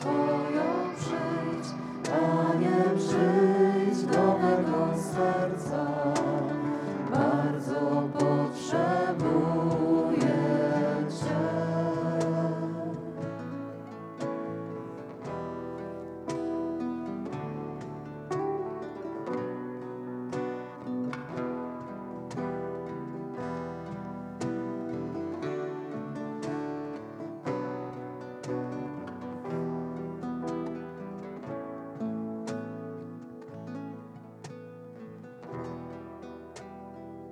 us.